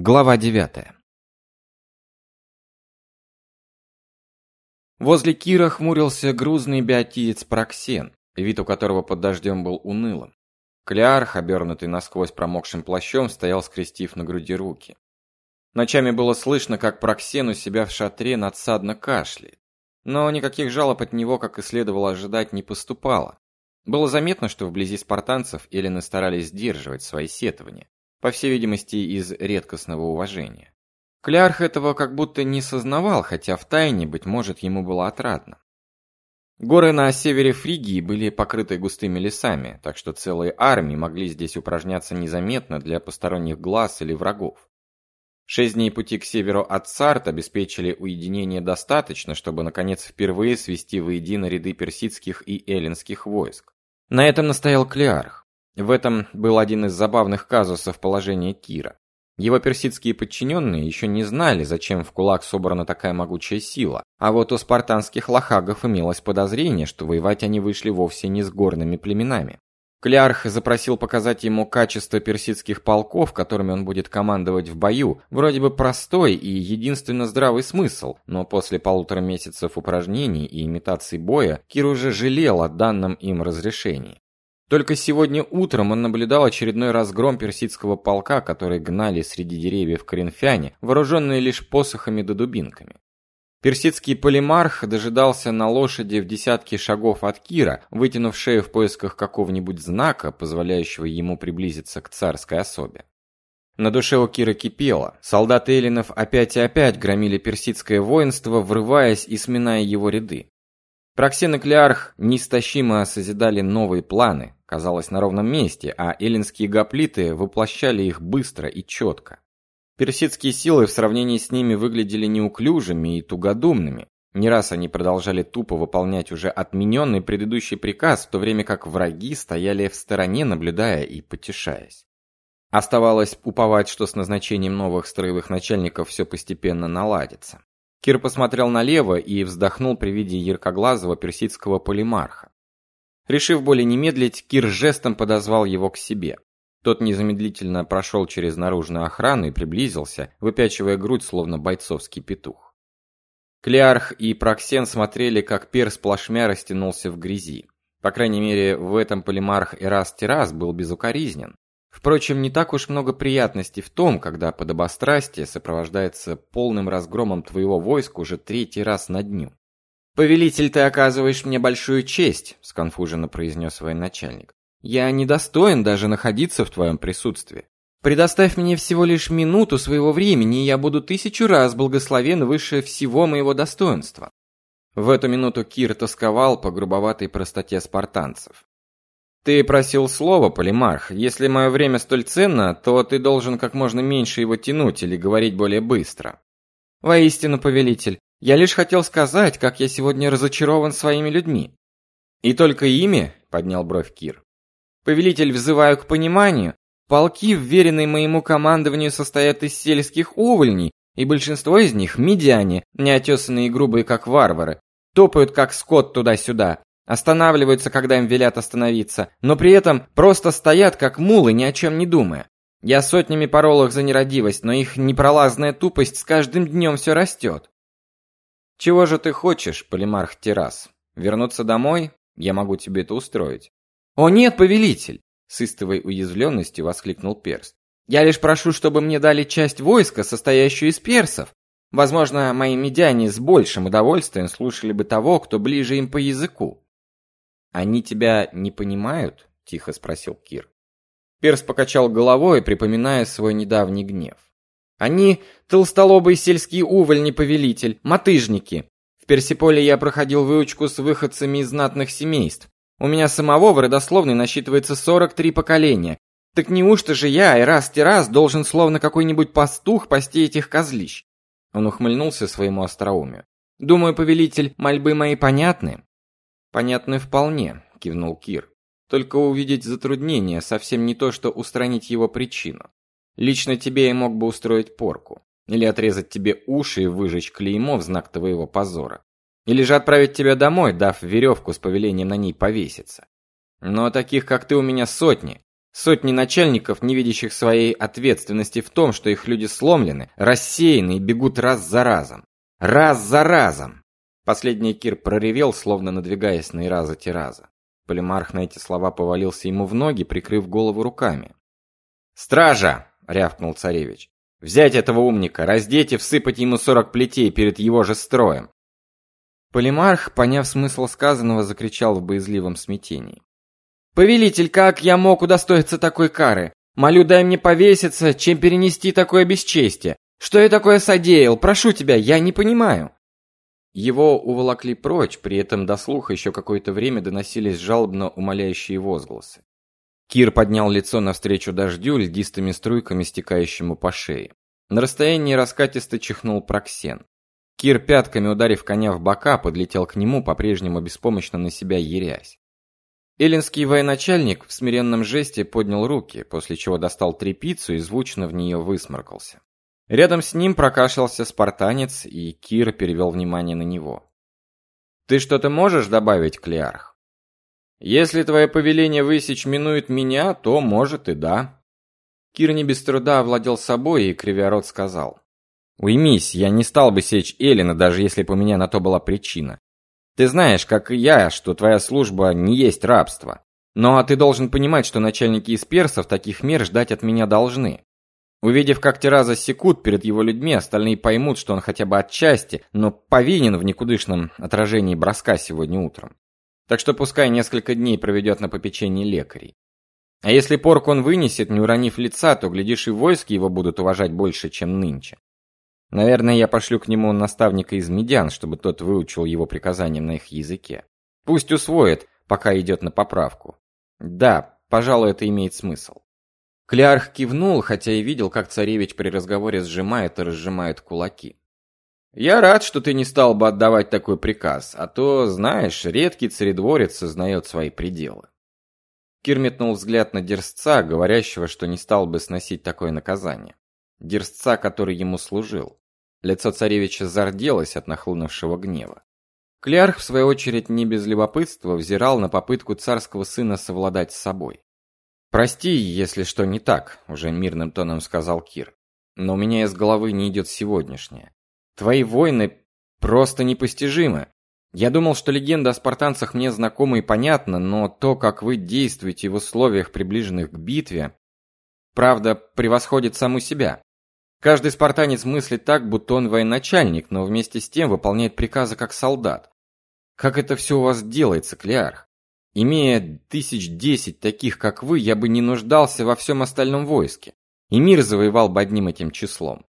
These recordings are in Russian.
Глава 9. Возле Кира хмурился грузный биотиец Проксен, вид у которого под дождем был унылым. Клеарх, обернутый насквозь промокшим плащом, стоял скрестив на груди руки. Ночами было слышно, как Проксен у себя в шатре надсадно кашляет. Но никаких жалоб от него, как и следовало ожидать, не поступало. Было заметно, что вблизи спартанцев эллины старались сдерживать свои сетования по всей видимости, из редкостного уважения. Клярх этого как будто не сознавал, хотя в тайне, быть может, ему было отрадно. Горы на севере Фригии были покрыты густыми лесами, так что целые армии могли здесь упражняться незаметно для посторонних глаз или врагов. Шесть дней пути к северу от Сарт обеспечили уединение достаточно, чтобы наконец впервые свести воедино ряды персидских и эллинских войск. На этом настоял Клеарх. В этом был один из забавных казусов положения Кира. Его персидские подчиненные еще не знали, зачем в кулак собрана такая могучая сила, а вот у спартанских лохагов имелось подозрение, что воевать они вышли вовсе не с горными племенами. Клярх запросил показать ему качество персидских полков, которыми он будет командовать в бою, вроде бы простой и единственно здравый смысл, но после полутора месяцев упражнений и имитаций боя Кир уже жалел о данном им разрешении. Только сегодня утром он наблюдал очередной разгром персидского полка, который гнали среди деревьев коринфяне, вооруженные лишь посохами да дубинками. Персидский полимарх дожидался на лошади в десятке шагов от Кира, вытянув шею в поисках какого-нибудь знака, позволяющего ему приблизиться к царской особе. На душе у Кира кипело. Солдаты эллинов опять и опять громили персидское воинство, врываясь и сминая его ряды. Проксен и Клеарх неистощимо созидали новые планы, казалось, на ровном месте, а эллинские гоплиты воплощали их быстро и четко. Персидские силы в сравнении с ними выглядели неуклюжими и тугодумными. Не раз они продолжали тупо выполнять уже отмененный предыдущий приказ, в то время как враги стояли в стороне, наблюдая и потешаясь. Оставалось уповать, что с назначением новых строевых начальников все постепенно наладится. Кир посмотрел налево и вздохнул при виде яркоглазого персидского полимарха. Решив более не медлить, Кир жестом подозвал его к себе. Тот незамедлительно прошел через наружную охрану и приблизился, выпячивая грудь, словно бойцовский петух. Клеарх и Проксен смотрели, как перс плашмя растянулся в грязи. По крайней мере, в этом полимарх Эрас Терас был безукоризнен. Впрочем, не так уж много приятностей в том, когда подобострастие сопровождается полным разгромом твоего войска уже третий раз на дню. «Повелитель, ты оказываешь мне большую честь», — сконфуженно произнес военачальник. «Я недостоин даже находиться в твоем присутствии. Предоставь мне всего лишь минуту своего времени, и я буду тысячу раз благословен выше всего моего достоинства». В эту минуту Кир тосковал по грубоватой простоте спартанцев. Ты просил слова, Полимарх. Если мое время столь ценно, то ты должен как можно меньше его тянуть или говорить более быстро. Воистину, повелитель, я лишь хотел сказать, как я сегодня разочарован своими людьми. И только ими, поднял бровь Кир. Повелитель, взываю к пониманию. Полки, вверенные моему командованию, состоят из сельских увольней, и большинство из них медяне, неотесанные и грубые, как варвары, топают как скот туда-сюда, останавливаются, когда им велят остановиться, но при этом просто стоят как мулы, ни о чем не думая. Я сотнями порол за нерадивость, но их непролазная тупость с каждым днем все растет. Чего же ты хочешь, полимарх Террас? Вернуться домой? Я могу тебе это устроить. О нет, повелитель, с истовой уязвленностью воскликнул Перст. Я лишь прошу, чтобы мне дали часть войска, состоящую из персов. Возможно, мои медяне с большим удовольствием слушали бы того, кто ближе им по языку. Они тебя не понимают? тихо спросил Кир. Перс покачал головой, припоминая свой недавний гнев. Они толстолобые сельские увольни, повелитель, мотыжники. В Персиполе я проходил выучку с выходцами из знатных семейств. У меня самого в родословной насчитывается 43 поколения. Так неужто же я и раз и раз должен словно какой-нибудь пастух пасти этих козлищ? Он ухмыльнулся своему остроумию. Думаю, повелитель, мольбы мои понятны. Понятны вполне, кивнул Кир. Только увидеть затруднение совсем не то, что устранить его причину. Лично тебе я мог бы устроить порку, или отрезать тебе уши и выжечь клеймо в знак твоего позора, или же отправить тебя домой, дав веревку с повелением на ней повеситься. Но таких, как ты, у меня сотни. Сотни начальников, не видящих своей ответственности в том, что их люди сломлены, рассеяны и бегут раз за разом. Раз за разом. Последний Кир проревел, словно надвигаясь на Ираза Тираза. Полимарх на эти слова повалился ему в ноги, прикрыв голову руками. «Стража!» — рявкнул царевич. «Взять этого умника, раздеть и всыпать ему сорок плетей перед его же строем!» Полимарх, поняв смысл сказанного, закричал в боязливом смятении. Повелитель, как я мог удостоиться такой кары? Молю, дай мне повеситься, чем перенести такое бесчестие. Что я такое содеял? Прошу тебя, я не понимаю. Его уволокли прочь, при этом до слуха еще какое-то время доносились жалобно умоляющие возгласы. Кир поднял лицо навстречу дождю, льдистыми струйками стекающему по шее. На расстоянии раскатисто чихнул Проксен. Кир пятками ударив коня в бока, подлетел к нему, по-прежнему беспомощно на себя ерясь. Эллинский военачальник в смиренном жесте поднял руки, после чего достал трепицу и звучно в нее высморкался. Рядом с ним прокашлялся спартанец, и Кир перевел внимание на него. «Ты что-то можешь добавить, Клеарх?» «Если твое повеление высечь минует меня, то, может, и да». Кир не без труда овладел собой и, кривя рот, сказал. «Уймись, я не стал бы сечь Эллина, даже если бы у меня на то была причина. Ты знаешь, как и я, что твоя служба не есть рабство. Но ты должен понимать, что начальники из персов таких мер ждать от меня должны. Увидев, как Тираза секут перед его людьми, остальные поймут, что он хотя бы отчасти, но повинен в никудышном отражении броска сегодня утром. Так что пускай несколько дней проведет на попечении лекарей. А если порк он вынесет, не уронив лица, то, глядишь, и войски его будут уважать больше, чем нынче. Наверное, я пошлю к нему наставника из медян, чтобы тот выучил его приказания на их языке. Пусть усвоит, пока идет на поправку. Да, пожалуй, это имеет смысл. Клярх кивнул, хотя и видел, как царевич при разговоре сжимает и разжимает кулаки. Я рад, что ты не стал бы отдавать такой приказ, а то, знаешь, редкий царедворец сознает свои пределы. Кир метнул взгляд на дерзца, говорящего, что не стал бы сносить такое наказание. Дерзца, который ему служил. Лицо царевича зарделось от нахлынувшего гнева. Клярх, в свою очередь, не без любопытства взирал на попытку царского сына совладать с собой. «Прости, если что не так», — уже мирным тоном сказал Кир. «Но у меня из головы не идет сегодняшнее. Твои войны просто непостижимы. Я думал, что легенда о спартанцах мне знакома и понятна, но то, как вы действуете в условиях, приближенных к битве, правда, превосходит саму себя. Каждый спартанец мыслит так, будто он военачальник, но вместе с тем выполняет приказы как солдат. Как это все у вас делается, Клеарх? Имея тысяч десять таких, как вы, я бы не нуждался во всем остальном войске. И мир завоевал бы одним этим числом.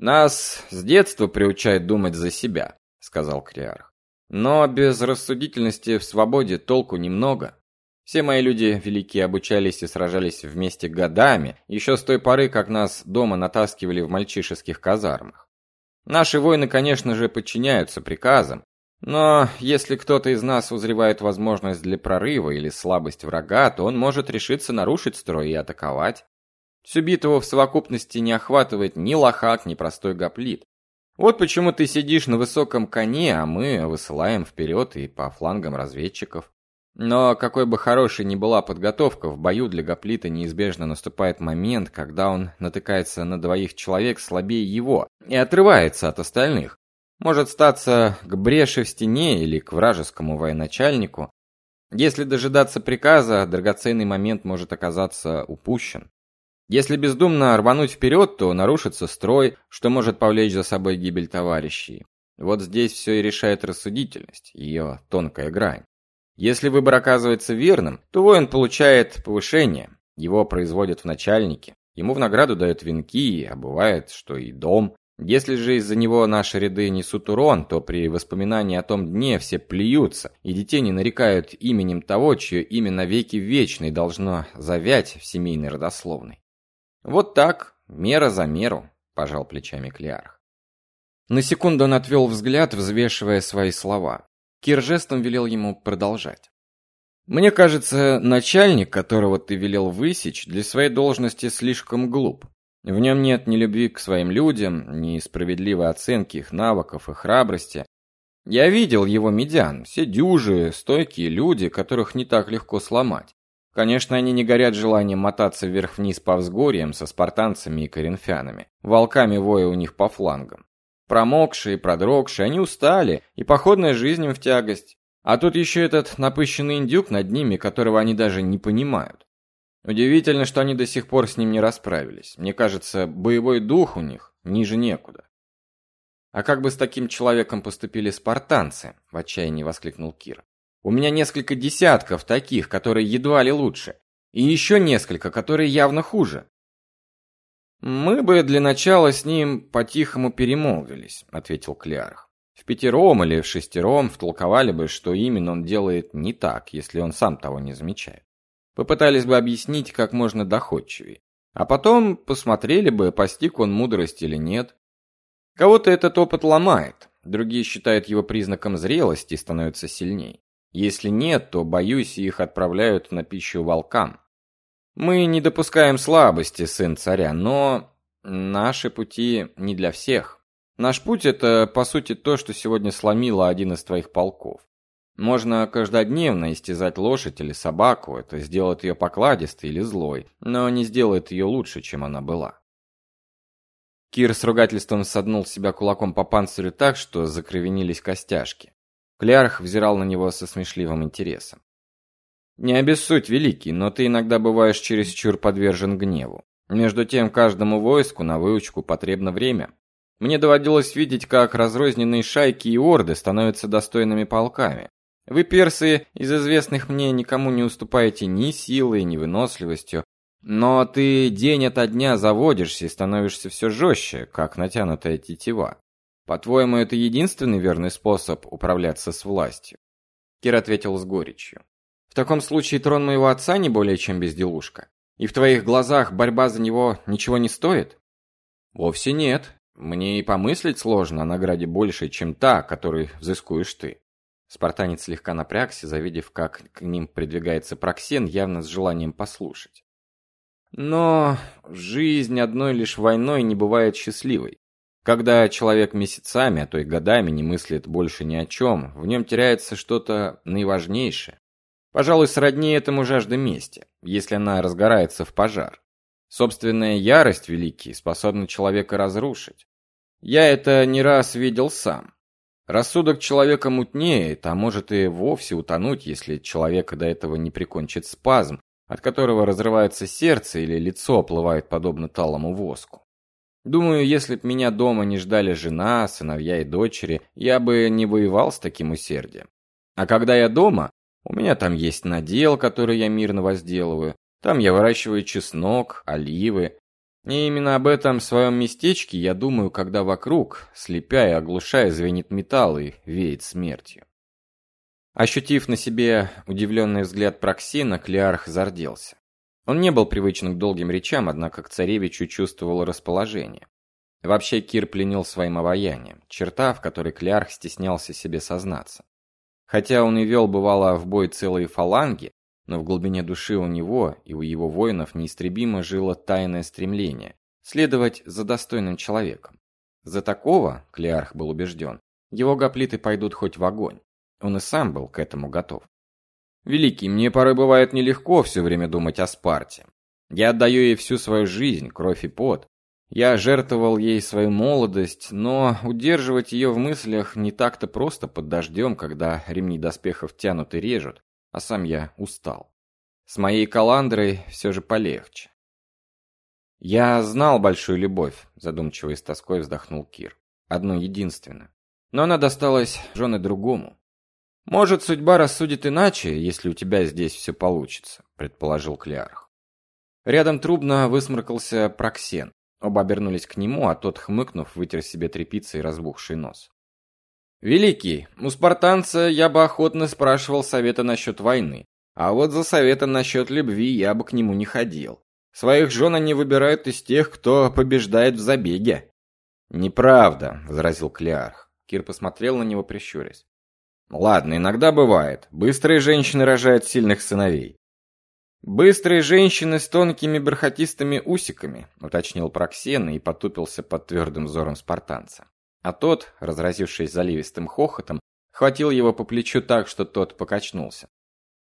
Нас с детства приучают думать за себя, сказал Клеарх. Но без рассудительности в свободе толку немного. Все мои люди великие обучались и сражались вместе годами, еще с той поры, как нас дома натаскивали в мальчишеских казармах. Наши воины, конечно же, подчиняются приказам, но если кто-то из нас узревает возможность для прорыва или слабость врага, то он может решиться нарушить строй и атаковать. Всю битву в совокупности не охватывает ни лохак, ни простой гоплит. Вот почему ты сидишь на высоком коне, а мы высылаем вперед и по флангам разведчиков. Но какой бы хорошей ни была подготовка, в бою для гоплита неизбежно наступает момент, когда он натыкается на двоих человек слабее его и отрывается от остальных. Может статься к бреши в стене или к вражескому военачальнику. Если дожидаться приказа, драгоценный момент может оказаться упущен. Если бездумно рвануть вперед, то нарушится строй, что может повлечь за собой гибель товарищей. Вот здесь все и решает рассудительность, ее тонкая грань. Если выбор оказывается верным, то воин получает повышение, его производят в начальнике, ему в награду дают венки, а бывает, что и дом. Если же из-за него наши ряды несут урон, то при воспоминании о том дне все плюются, и детей не нарекают именем того, чье имя навеки вечный должно завять в семейной родословной. Вот так, мера за меру, пожал плечами Клеарх. На секунду он отвел взгляд, взвешивая свои слова. Кир жестом велел ему продолжать. Мне кажется, начальник, которого ты велел высечь, для своей должности слишком глуп. В нем нет ни любви к своим людям, ни справедливой оценки их навыков и храбрости. Я видел его медян, все дюжи, стойкие люди, которых не так легко сломать, Конечно, они не горят желанием мотаться вверх-вниз по взгорьям со спартанцами и коринфянами, волками воя у них по флангам. Промокшие, продрогшие, они устали, и походная жизнь им в тягость. А тут еще этот напыщенный индюк над ними, которого они даже не понимают. Удивительно, что они до сих пор с ним не расправились. Мне кажется, боевой дух у них ниже некуда. А как бы с таким человеком поступили спартанцы? в отчаянии воскликнул Кир. У меня несколько десятков таких, которые едва ли лучше, и еще несколько, которые явно хуже. Мы бы для начала с ним по-тихому перемолвились, ответил Клярх. В пятером или в шестером втолковали бы, что именно он делает не так, если он сам того не замечает. Попытались бы объяснить как можно доходчивее. А потом посмотрели бы, постиг он мудрость или нет. Кого-то этот опыт ломает, другие считают его признаком зрелости и становятся сильнее. Если нет, то, боюсь, их отправляют на пищу волкам. Мы не допускаем слабости, сын царя, но наши пути не для всех. Наш путь это, по сути, то, что сегодня сломило один из твоих полков. Можно каждодневно истязать лошадь или собаку, это сделает ее покладистой или злой, но не сделает ее лучше, чем она была. Кир с ругательством саднул себя кулаком по панцирю так, что закровенились костяшки. Клярх взирал на него со смешливым интересом. Не обессудь, великий, но ты иногда бываешь чересчур подвержен гневу. Между тем, каждому войску на выучку потребно время. Мне доводилось видеть, как разрозненные шайки и орды становятся достойными полками. Вы, персы, из известных мне никому не уступаете ни силой, ни выносливостью, но ты день ото дня заводишься и становишься все жестче, как натянутая тетива. По-твоему, это единственный верный способ управляться с властью? Кир ответил с горечью. В таком случае трон моего отца не более чем безделушка. И в твоих глазах борьба за него ничего не стоит? Вовсе нет. Мне и помыслить сложно о награде большей, чем та, которой взыскуешь ты. Спартанец слегка напрягся, завидев, как к ним придвигается Проксен, явно с желанием послушать. Но жизнь одной лишь войной не бывает счастливой. Когда человек месяцами, а то и годами не мыслит больше ни о чем, в нем теряется что-то наиважнейшее. Пожалуй, сродни этому жажда мести, если она разгорается в пожар. Собственная ярость великий способна человека разрушить. Я это не раз видел сам. Рассудок человека мутнеет, а может и вовсе утонуть, если человека до этого не прикончит спазм, от которого разрывается сердце или лицо оплывает подобно талому воску. Думаю, если б меня дома не ждали жена, сыновья и дочери, я бы не воевал с таким усердием. А когда я дома, у меня там есть надел, который я мирно возделываю, там я выращиваю чеснок, оливы, и именно об этом своем местечке я думаю, когда вокруг, слепя и оглушая, звенит металл и веет смертью. Ощутив на себе удивленный взгляд Проксина, Клеарх зарделся. Он не был привычен к долгим речам, однако к царевичу чувствовал расположение. Вообще Кир пленил своим обаянием, черта, в которой Клеарх стеснялся себе сознаться. Хотя он и вел бывало в бой целые фаланги, но в глубине души у него и у его воинов неистребимо жило тайное стремление следовать за достойным человеком. За такого, Клеарх был убежден, его гоплиты пойдут хоть в огонь. Он и сам был к этому готов. Великий, мне порой бывает нелегко все время думать о Спарте. Я отдаю ей всю свою жизнь, кровь и пот. Я жертвовал ей свою молодость, но удерживать ее в мыслях не так-то просто под дождем, когда ремни доспехов тянут и режут, а сам я устал. С моей каландрой все же полегче. Я знал большую любовь, задумчиво и с тоской вздохнул Кир. Одну единственную. Но она досталась жены другому. Может, судьба рассудит иначе, если у тебя здесь все получится, предположил Клеарх. Рядом трубно высморкался Проксен. Оба обернулись к нему, а тот, хмыкнув, вытер себе тряпицей разбухший нос. Великий, у спартанца я бы охотно спрашивал совета насчет войны, а вот за советом насчет любви я бы к нему не ходил. Своих жен они выбирают из тех, кто побеждает в забеге. Неправда, возразил Клеарх. Кир посмотрел на него прищурясь. Ладно, иногда бывает. Быстрые женщины рожают сильных сыновей. Быстрые женщины с тонкими бархатистыми усиками, уточнил Проксен и потупился под твердым взором спартанца. А тот, разразившись заливистым хохотом, хватил его по плечу так, что тот покачнулся.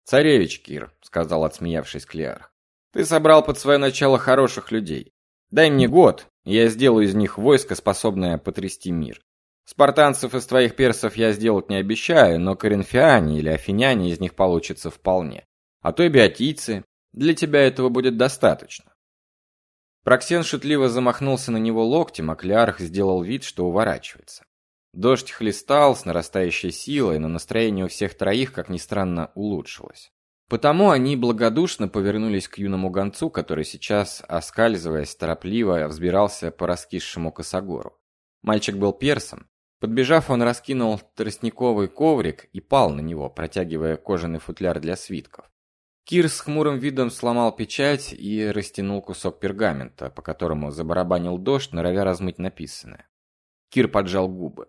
«Царевич Кир», — сказал, отсмеявшись Клеарх, — «ты собрал под свое начало хороших людей. Дай мне год, и я сделаю из них войско, способное потрясти мир. Спартанцев из твоих персов я сделать не обещаю, но коринфяне или афиняне из них получится вполне. А то и биотийцы. Для тебя этого будет достаточно. Проксен шутливо замахнулся на него локтем, а Клеарх сделал вид, что уворачивается. Дождь хлестал с нарастающей силой, но настроение у всех троих, как ни странно, улучшилось. Потому они благодушно повернулись к юному гонцу, который сейчас, оскальзываясь торопливо, взбирался по раскисшему косогору. Мальчик был персом. Подбежав, он раскинул тростниковый коврик и пал на него, протягивая кожаный футляр для свитков. Кир с хмурым видом сломал печать и растянул кусок пергамента, по которому забарабанил дождь, норовя размыть написанное. Кир поджал губы.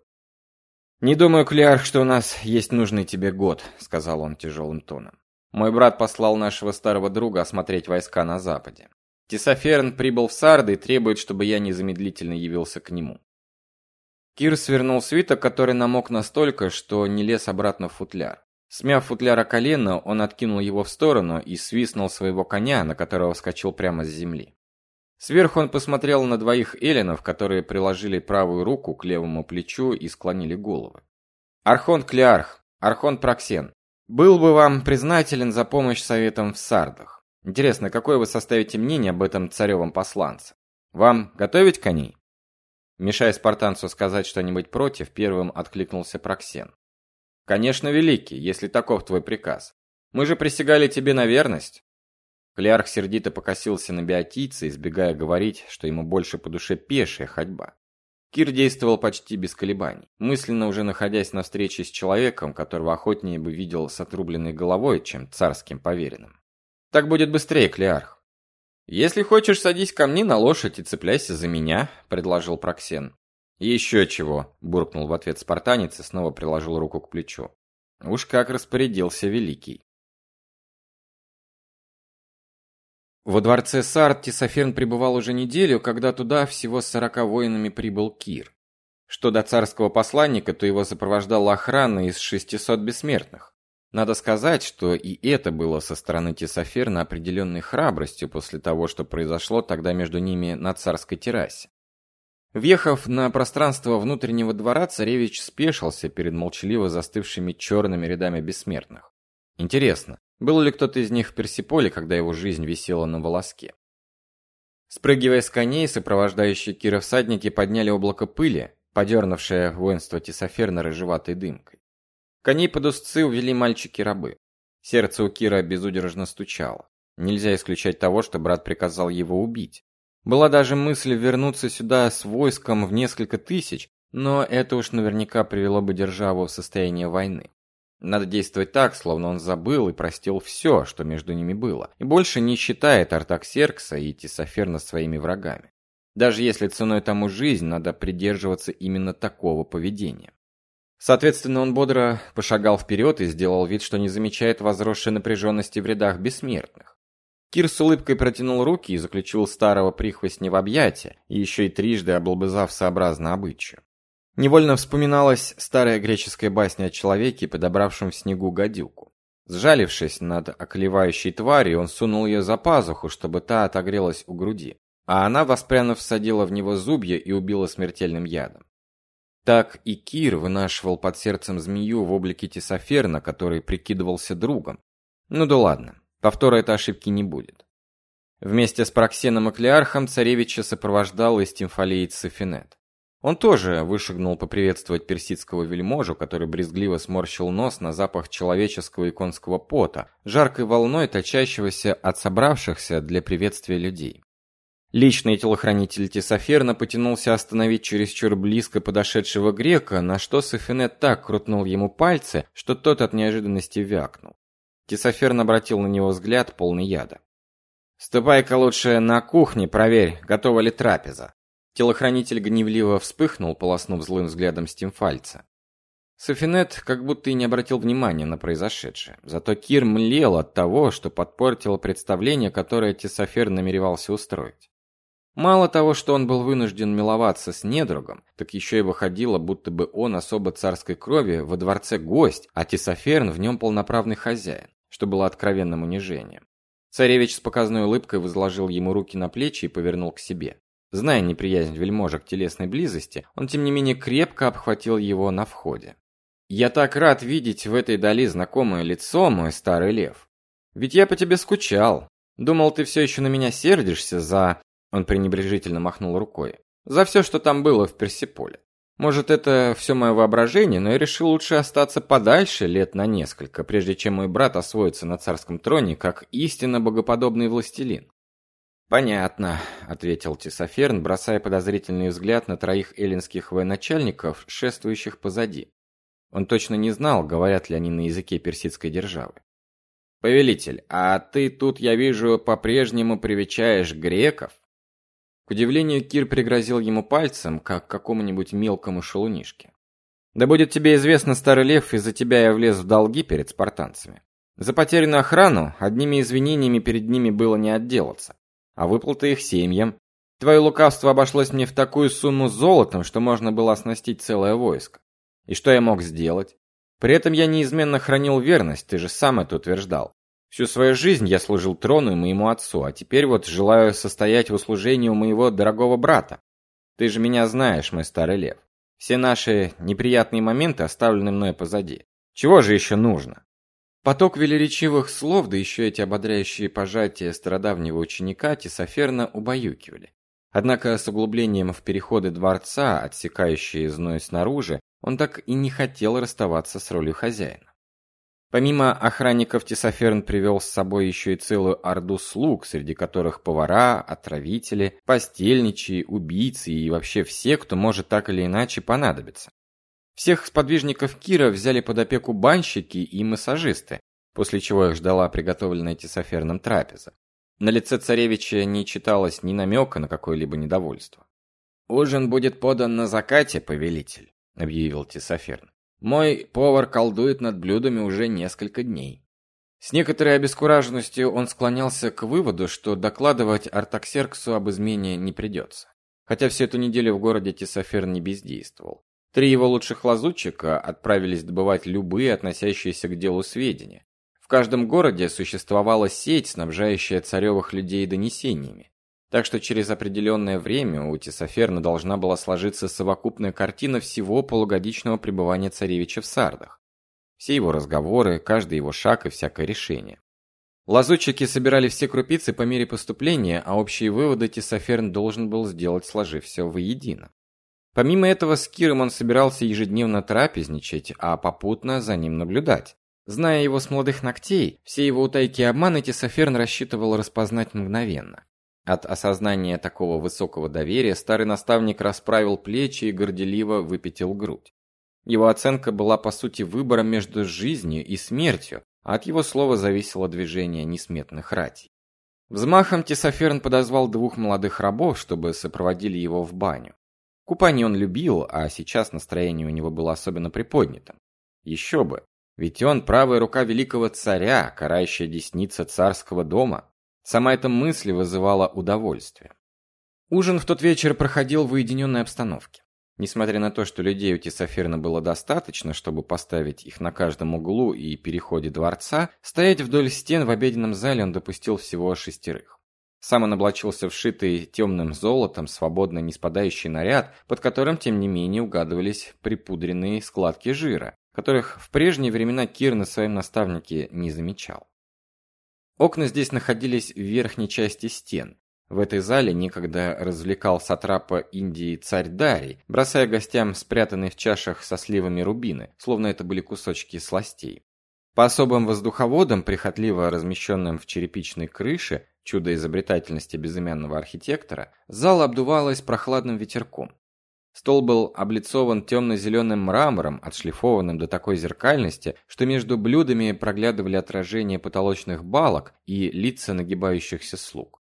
«Не думаю, Клеарх, что у нас есть нужный тебе год», — сказал он тяжелым тоном. «Мой брат послал нашего старого друга осмотреть войска на западе. Тесоферн прибыл в Сарды и требует, чтобы я незамедлительно явился к нему». Кир свернул свиток, который намок настолько, что не лез обратно в футляр. Смяв футляр о колено, он откинул его в сторону и свистнул своего коня, на которого вскочил прямо с земли. Сверху он посмотрел на двоих эллинов, которые приложили правую руку к левому плечу и склонили головы. «Архонт Клеарх, Архонт Проксен, был бы вам признателен за помощь советам в Сардах. Интересно, какое вы составите мнение об этом царевом посланце? Вам готовить коней?» Мешая спартанцу сказать что-нибудь против, первым откликнулся Проксен. Конечно, великий, если таков твой приказ. Мы же присягали тебе на верность. Клеарх сердито покосился на биотийца, избегая говорить, что ему больше по душе пешая ходьба. Кир действовал почти без колебаний, мысленно уже находясь на встрече с человеком, которого охотнее бы видел с отрубленной головой, чем царским поверенным. Так будет быстрее, Клеарх. Если хочешь, садись ко мне на лошадь и цепляйся за меня, предложил Проксен. «Еще чего!» – буркнул в ответ спартанец и снова приложил руку к плечу. Уж как распорядился Великий. Во дворце Сарт Тисоферн пребывал уже неделю, когда туда всего с сорока воинами прибыл Кир. Что до царского посланника, то его сопровождала охрана из 600 бессмертных. Надо сказать, что и это было со стороны Тисоферна определенной храбростью после того, что произошло тогда между ними на царской террасе. Въехав на пространство внутреннего двора, царевич спешился перед молчаливо застывшими черными рядами бессмертных. Интересно, был ли кто-то из них в Персиполе, когда его жизнь висела на волоске? Спрыгивая с коней, сопровождающие Кира всадники подняли облако пыли, подернувшее воинство Тесоферна рыжеватой дымкой. Коней под узцы увели мальчики-рабы. Сердце у Кира безудержно стучало. Нельзя исключать того, что брат приказал его убить. Была даже мысль вернуться сюда с войском в несколько тысяч, но это уж наверняка привело бы державу в состояние войны. Надо действовать так, словно он забыл и простил все, что между ними было, и больше не считает Артаксеркса и Тисоферна своими врагами. Даже если ценой тому жизнь, надо придерживаться именно такого поведения. Соответственно, он бодро пошагал вперед и сделал вид, что не замечает возросшей напряженности в рядах бессмертных. Кир с улыбкой протянул руки и заключил старого прихвостня в объятия, и еще и трижды облобызав сообразно обычаю. Невольно вспоминалась старая греческая басня о человеке, подобравшем в снегу гадюку. Сжалившись над оклевающей тварью, он сунул ее за пазуху, чтобы та отогрелась у груди, а она, воспрянув, всадила в него зубья и убила смертельным ядом. Так и Кир вынашивал под сердцем змею в облике Тесоферна, который прикидывался другом. Ну да ладно, Повтора этой ошибки не будет. Вместе с Проксеном и Клеархом царевича сопровождал и стимфалиец Софинет. Он тоже вышагнул поприветствовать персидского вельможу, который брезгливо сморщил нос на запах человеческого и конского пота, жаркой волной точащегося от собравшихся для приветствия людей. Личный телохранитель Тесоферна потянулся остановить чересчур близко подошедшего грека, на что Софинет так крутнул ему пальцы, что тот от неожиданности вякнул. Тесоферн обратил на него взгляд, полный яда. «Ступай-ка лучше на кухне, проверь, готова ли трапеза». Телохранитель гневливо вспыхнул, полоснув злым взглядом Стимфальца. Софинет как будто и не обратил внимания на произошедшее. Зато Кир млел от того, что подпортил представление, которое Тесофер намеревался устроить. Мало того, что он был вынужден миловаться с недругом, так еще и выходило, будто бы он особо царской крови во дворце гость, а Тесоферн в нем полноправный хозяин что было откровенным унижением. Царевич с показной улыбкой возложил ему руки на плечи и повернул к себе. Зная неприязнь вельможа к телесной близости, он тем не менее крепко обхватил его на входе. «Я так рад видеть в этой дали знакомое лицо, мой старый лев. Ведь я по тебе скучал. Думал, ты все еще на меня сердишься за...» Он пренебрежительно махнул рукой. «За все, что там было в Персиполе. Может, это все мое воображение, но я решил лучше остаться подальше лет на несколько, прежде чем мой брат освоится на царском троне как истинно богоподобный властелин. Понятно, ответил Тисоферн, бросая подозрительный взгляд на троих эллинских военачальников, шествующих позади. Он точно не знал, говорят ли они на языке персидской державы. Повелитель, а ты тут, я вижу, по-прежнему привечаешь греков? К удивлению, Кир пригрозил ему пальцем, как какому-нибудь мелкому шалунишке. Да будет тебе известно, старый лев, из-за тебя я влез в долги перед спартанцами. За потерянную охрану одними извинениями перед ними было не отделаться, а выплаты их семьям. Твое лукавство обошлось мне в такую сумму золотом, что можно было оснастить целое войско. И что я мог сделать? При этом я неизменно хранил верность, ты же сам это утверждал. Всю свою жизнь я служил трону и моему отцу, а теперь вот желаю состоять в услужении у моего дорогого брата. Ты же меня знаешь, мой старый лев. Все наши неприятные моменты оставлены мной позади. Чего же еще нужно? Поток велеречивых слов, да еще эти ободряющие пожатия стародавнего ученика Тисоферна убаюкивали. Однако с углублением в переходы дворца, отсекающие зной снаружи, он так и не хотел расставаться с ролью хозяина. Помимо охранников Тесоферн привел с собой еще и целую орду слуг, среди которых повара, отравители, постельничьи, убийцы и вообще все, кто может так или иначе понадобиться. Всех сподвижников Кира взяли под опеку банщики и массажисты, после чего их ждала приготовленная Тесоферном трапеза. На лице царевича не читалось ни намека на какое-либо недовольство. «Ужин будет подан на закате, повелитель», — объявил Тесоферн. Мой повар колдует над блюдами уже несколько дней. С некоторой обескураженностью он склонялся к выводу, что докладывать Артаксерксу об измене не придется. Хотя всю эту неделю в городе Тесофер не бездействовал. Три его лучших лазутчика отправились добывать любые относящиеся к делу сведения. В каждом городе существовала сеть, снабжающая царевых людей донесениями. Так что через определенное время у Тесоферна должна была сложиться совокупная картина всего полугодичного пребывания царевича в Сардах. Все его разговоры, каждый его шаг и всякое решение. Лазутчики собирали все крупицы по мере поступления, а общие выводы Тесоферн должен был сделать, сложив все воедино. Помимо этого, с Киром он собирался ежедневно трапезничать, а попутно за ним наблюдать. Зная его с молодых ногтей, все его утайки и обманы Тесоферн рассчитывал распознать мгновенно. От осознания такого высокого доверия старый наставник расправил плечи и горделиво выпятил грудь. Его оценка была по сути выбором между жизнью и смертью, а от его слова зависело движение несметных ратей. Взмахом Тесоферн подозвал двух молодых рабов, чтобы сопроводили его в баню. Купание он любил, а сейчас настроение у него было особенно приподнятым. Еще бы, ведь он правая рука великого царя, карающая десница царского дома. Сама эта мысль вызывала удовольствие. Ужин в тот вечер проходил в уединенной обстановке. Несмотря на то, что людей у Тесоферна было достаточно, чтобы поставить их на каждом углу и переходе дворца, стоять вдоль стен в обеденном зале он допустил всего шестерых. Сам он облачился в шитый темным золотом, свободно не спадающий наряд, под которым, тем не менее, угадывались припудренные складки жира, которых в прежние времена Кир на своем наставнике не замечал. Окна здесь находились в верхней части стен. В этой зале некогда развлекал сатрапа Индии царь Дарий, бросая гостям спрятанные в чашах со сливами рубины, словно это были кусочки сластей. По особым воздуховодам, прихотливо размещенным в черепичной крыше, чудо изобретательности безымянного архитектора, зал обдувалось прохладным ветерком. Стол был облицован темно-зеленым мрамором, отшлифованным до такой зеркальности, что между блюдами проглядывали отражения потолочных балок и лица нагибающихся слуг.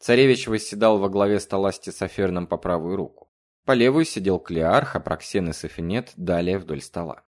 Царевич восседал во главе стола с тесоферном по правую руку. По левую сидел Клеарх, а Проксен и Софинет далее вдоль стола.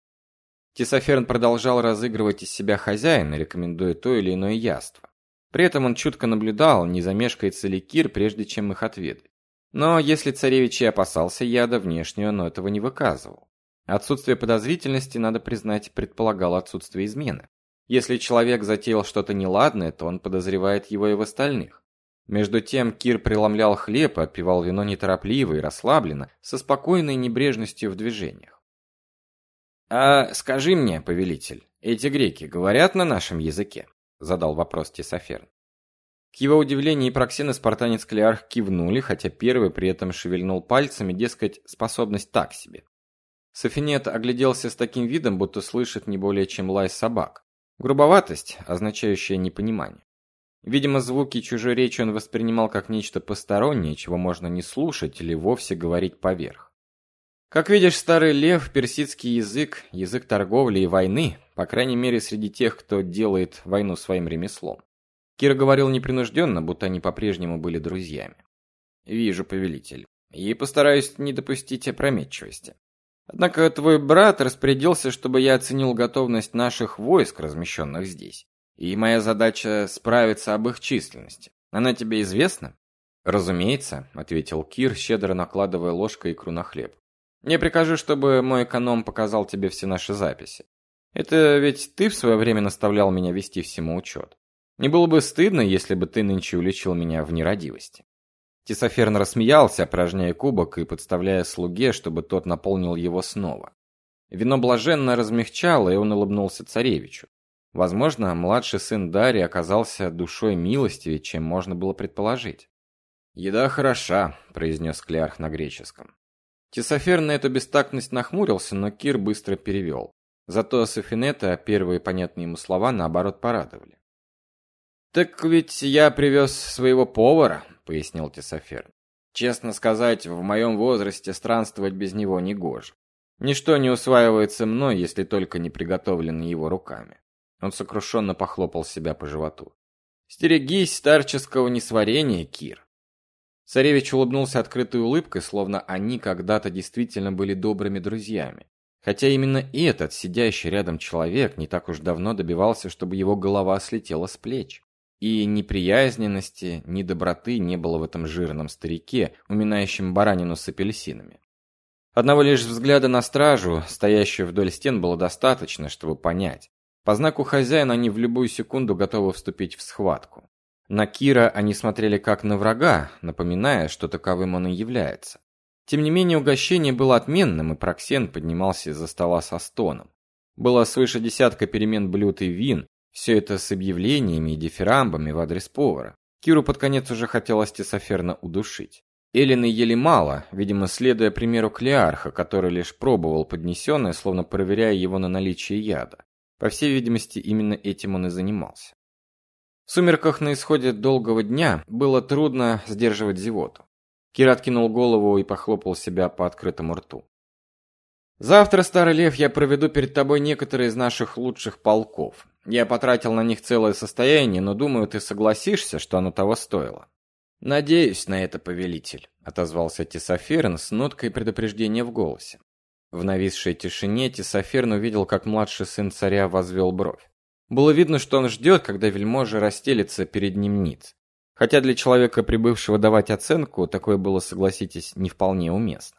Тесоферн продолжал разыгрывать из себя хозяина, рекомендуя то или иное яство. При этом он чутко наблюдал, не замешкается ли Кир, прежде чем их отведать. Но если царевич и опасался яда, внешне он этого не выказывал. Отсутствие подозрительности, надо признать, предполагало отсутствие измены. Если человек затеял что-то неладное, то он подозревает его и в остальных. Между тем Кир преломлял хлеб и отпивал вино неторопливо и расслабленно, со спокойной небрежностью в движениях. «А скажи мне, повелитель, эти греки говорят на нашем языке?» – задал вопрос Тесоферн. К его удивлению, и Проксин, и спартанец Клеарх кивнули, хотя первый при этом шевельнул пальцами, дескать, способность так себе. Софинет огляделся с таким видом, будто слышит не более чем лай собак. Грубоватость, означающая непонимание. Видимо, звуки чужой речи он воспринимал как нечто постороннее, чего можно не слушать или вовсе говорить поверх. Как видишь, старый лев, персидский язык, язык торговли и войны, по крайней мере, среди тех, кто делает войну своим ремеслом. Кира говорил непринужденно, будто они по-прежнему были друзьями. Вижу, повелитель. И постараюсь не допустить опрометчивости. Однако твой брат распорядился, чтобы я оценил готовность наших войск, размещенных здесь. И моя задача справиться об их численности. Она тебе известна? Разумеется, ответил Кир, щедро накладывая ложкой икру на хлеб. Не прикажу, чтобы мой эконом показал тебе все наши записи. Это ведь ты в свое время наставлял меня вести всему учет. Не было бы стыдно, если бы ты нынче уличил меня в нерадивости. Тесоферн рассмеялся, опорожняя кубок и подставляя слуге, чтобы тот наполнил его снова. Вино блаженно размягчало, и он улыбнулся царевичу. Возможно, младший сын Дари оказался душой милостивее, чем можно было предположить. «Еда хороша», — произнес Клеарх на греческом. Тесофер на эту бестактность нахмурился, но Кир быстро перевел. Зато Софинета первые понятные ему слова наоборот порадовали. «Так ведь я привез своего повара», — пояснил Тесофер. «Честно сказать, в моем возрасте странствовать без него не гоже. Ничто не усваивается мной, если только не приготовлено его руками». Он сокрушенно похлопал себя по животу. «Стерегись старческого несварения, Кир!» Царевич улыбнулся открытой улыбкой, словно они когда-то действительно были добрыми друзьями. Хотя именно этот, сидящий рядом человек, не так уж давно добивался, чтобы его голова слетела с плеч. И ни приязненности, ни доброты не было в этом жирном старике, уминающем баранину с апельсинами. Одного лишь взгляда на стражу, стоящую вдоль стен, было достаточно, чтобы понять. По знаку хозяина они в любую секунду готовы вступить в схватку. На Кира они смотрели как на врага, напоминая, что таковым он и является. Тем не менее, угощение было отменным, и Проксен поднимался из-за стола со стоном. Было свыше десятка перемен блюд и вин, все это с объявлениями и дифирамбами в адрес повара. Киру под конец уже хотелось Тесоферна удушить. Эллины ели мало, видимо, следуя примеру Клеарха, который лишь пробовал поднесенное, словно проверяя его на наличие яда. По всей видимости, именно этим он и занимался. В сумерках на исходе долгого дня было трудно сдерживать зевоту. Кир откинул голову и похлопал себя по открытому рту. Завтра, старый лев, я проведу перед тобой некоторые из наших лучших полков. Я потратил на них целое состояние, но думаю, ты согласишься, что оно того стоило. Надеюсь на это, повелитель, отозвался Тесоферн с ноткой предупреждения в голосе. В нависшей тишине Тесоферн увидел, как младший сын царя возвел бровь. Было видно, что он ждет, когда вельможа расстелится перед ним ниц. Хотя для человека, прибывшего давать оценку, такое было, согласитесь, не вполне уместно.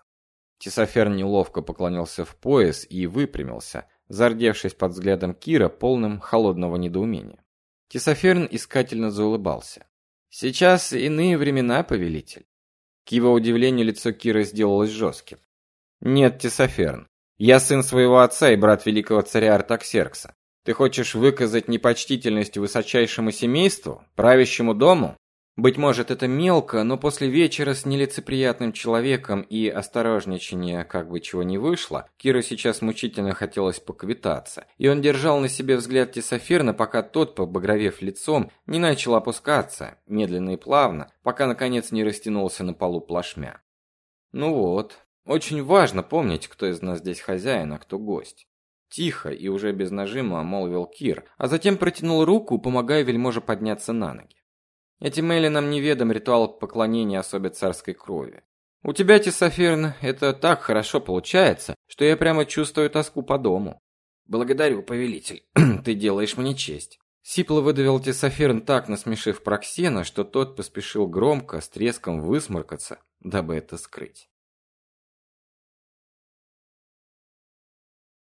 Тесоферн неловко поклонился в пояс и выпрямился, зардевшись под взглядом Кира, полным холодного недоумения. Тесоферн искательно заулыбался. «Сейчас иные времена, повелитель». К его удивлению лицо Кира сделалось жестким. Нет, Тесоферн. Я сын своего отца и брат великого царя Артаксеркса. Ты хочешь выказать непочтительность высочайшему семейству, правящему дому? Быть может, это мелко, но после вечера с нелицеприятным человеком и осторожничания, как бы чего не вышло, Киру сейчас мучительно хотелось поквитаться, и он держал на себе взгляд Тесоферна, пока тот, побагровев лицом, не начал опускаться, медленно и плавно, пока наконец не растянулся на полу плашмя. Ну вот, очень важно помнить, кто из нас здесь хозяин, а кто гость. Тихо и уже без нажима молвил Кир, а затем протянул руку, помогая вельможе подняться на ноги. Этим эллинам неведом ритуал поклонения особе царской крови. У тебя, Тесоферн, это так хорошо получается, что я прямо чувствую тоску по дому. Благодарю, повелитель. Ты делаешь мне честь. Сипло выдавил Тесоферн так, насмешив Проксена, что тот поспешил громко, с треском высморкаться, дабы это скрыть.